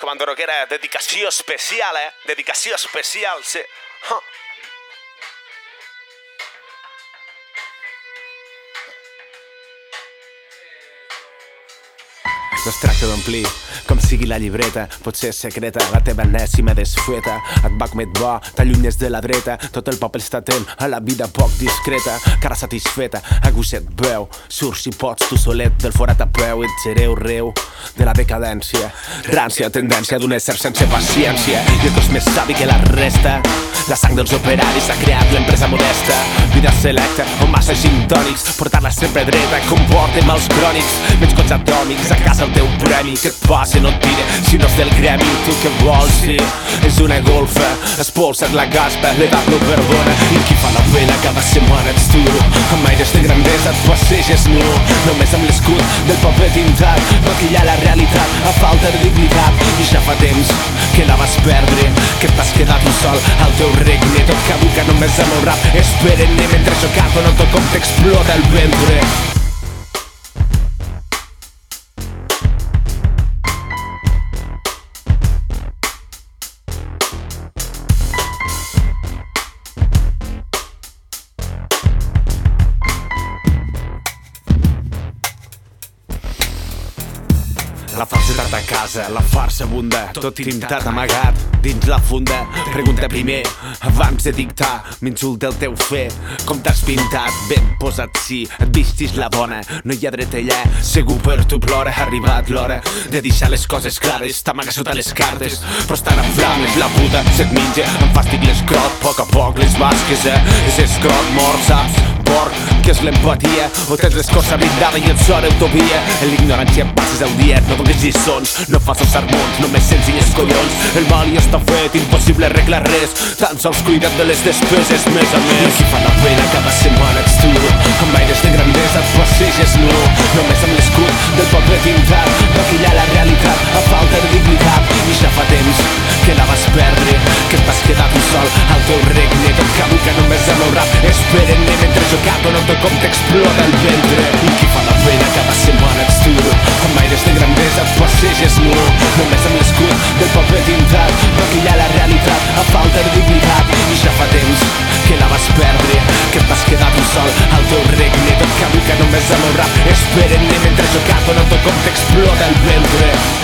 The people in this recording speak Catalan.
Comando rockera, dedicació especial, eh? Dedicació especial, sí. No es tracta d'omplir com sigui la llibreta, pot ser secreta, la teva enèsima desfeta. Et va comet bo, t'allunyes de la dreta, tot el poble està atent a la vida poc discreta. Cara satisfeta, a gosset veu, surt si pots tu solet del forat a peu, ets hereu reu de la decadència. Rància, tendència d'un ésser sense paciència, i el cos més savi que la resta. La sang dels operaris ha creat l'empresa modesta, vida selecta, o massa gintònics, portar-la sempre dreta, comporta mals crònics, menys cots atòmics, a casa el teu premi, que et passi no et tire, si no és del gremi, tu què vols, sí, és una golfa, espolsa't la gaspa, l'edat no perdona, i qui fa la pena cada setmana ets tu, amb aires de grandesa et passeges nu, només amb l'escut del paper tintat, maquillar la realitat a falta de dignitat, i ja fa temps que la vas perdre, que t'has quedat tu sol al teu regne, tot caduca només amb el rap, esperen mentre jo canto, noto com t'explota el ventre. La falsedat a casa, la farsa abunda, tot tintat amagat dins la funda. Pregunta primer, abans de dictar, m'insulta el teu fer. Com t'has pintat, ben posat sí, et vistis la bona, no hi ha dret allà, segur per tu plora, ha arribat l'hora de deixar les coses clares, t'amaga sota les cartes, però estan en flames, la puta se't menja, em fàstic l'escrot, a poc a poc les basques, eh, és escrot mort, saps? Porc, que és l'empatia, o tens l'escorça blindada i et sona utopia, en l'ignorància passes el dia, no dones lliçons, no fas els sermons, només senzilles collons, el mal ja està fet, impossible arreglar res, tan sols cuida't de les despeses més a més. I qui fa la pena cada setmana ets tu, amb aires de grandesa et passeges nu, només amb l'escut del paper pintat, maquillar la realitat a falta de dignitat, i ja fa temps que la vas perdre, que et vas quedar tu sol al teu regne, tot caduca només amb el rap, canto, noto com t'explota el ventre, i qui fa la pena cada setmana ets tu, amb aires de grandesa et passeges nu, només amb l'escut del paper tintat, maquillar la realitat a falta de dignitat, i ja fa temps que la vas perdre, que et vas quedar tu sol al teu regne, tot caduca només amb el rap, esperen. Mentre jo canto, noto com t'explota el ventre.